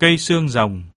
Cây xương rồng.